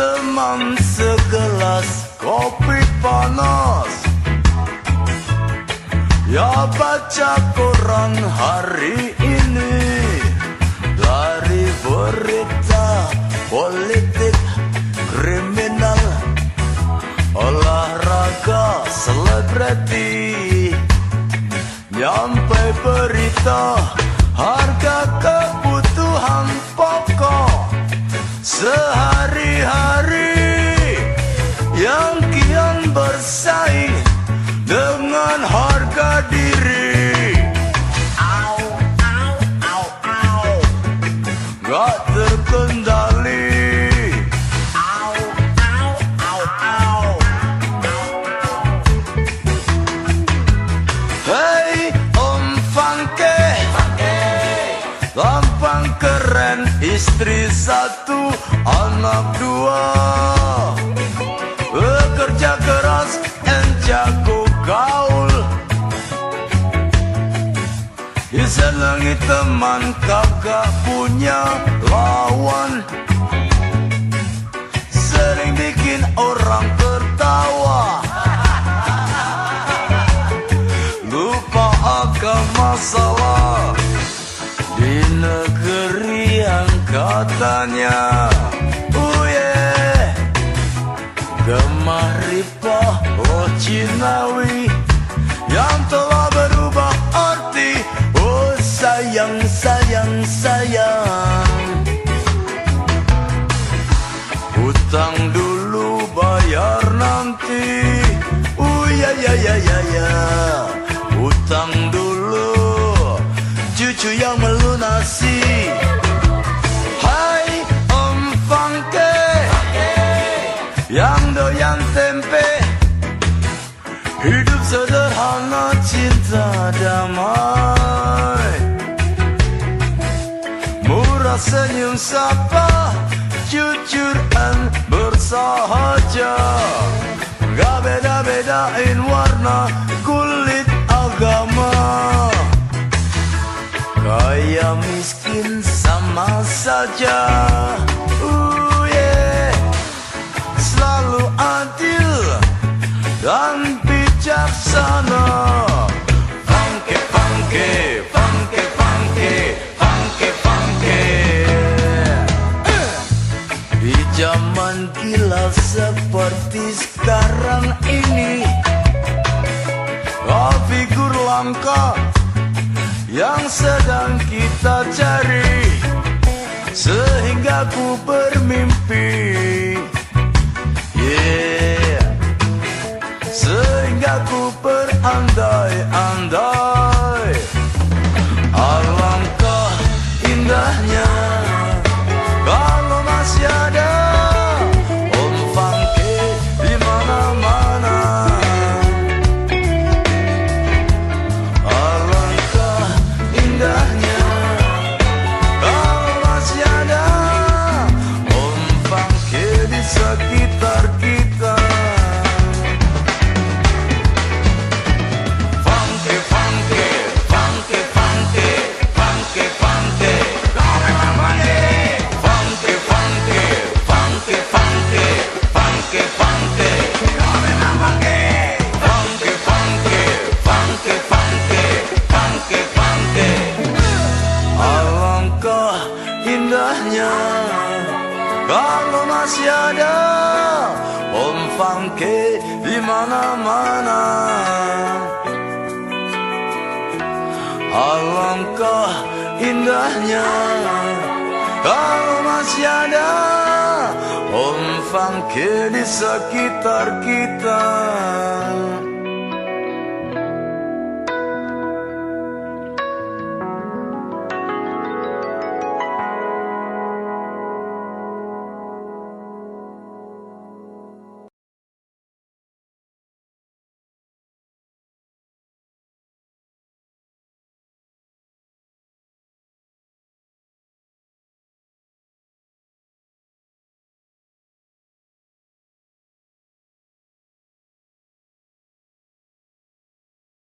teman segelas kopi panas. Ya baca koran hari ini. Dari berita politik kriminal Olahraga selebriti. Nyampe berita harga kebutuhan Sehari-hari yang kian bersaing Istri satu Anak dua. Bekerja keras And jago gaul. Disenangi teman Kagak punya lawan. Sering bikin orang tertawa katanya Oh yeah. Gemah ripah oh Cinawi Yang telah berubah cinta damai. Murah senyum sapa Jujur dan bersahaja. Gak beda-bedain warna kulit agama. Kaya miskin sama saja. Selalu adil dan bijaksana gila seperti sekarang ini. Oh figur langka yang sedang kita cari. Sehingga ku bermimpi. Yeah. Sehingga ku berandai-andai indahnya Funky di mana-mana. Alangkah indahnya. Kalau masih ada. Om Fangke di sekitar kita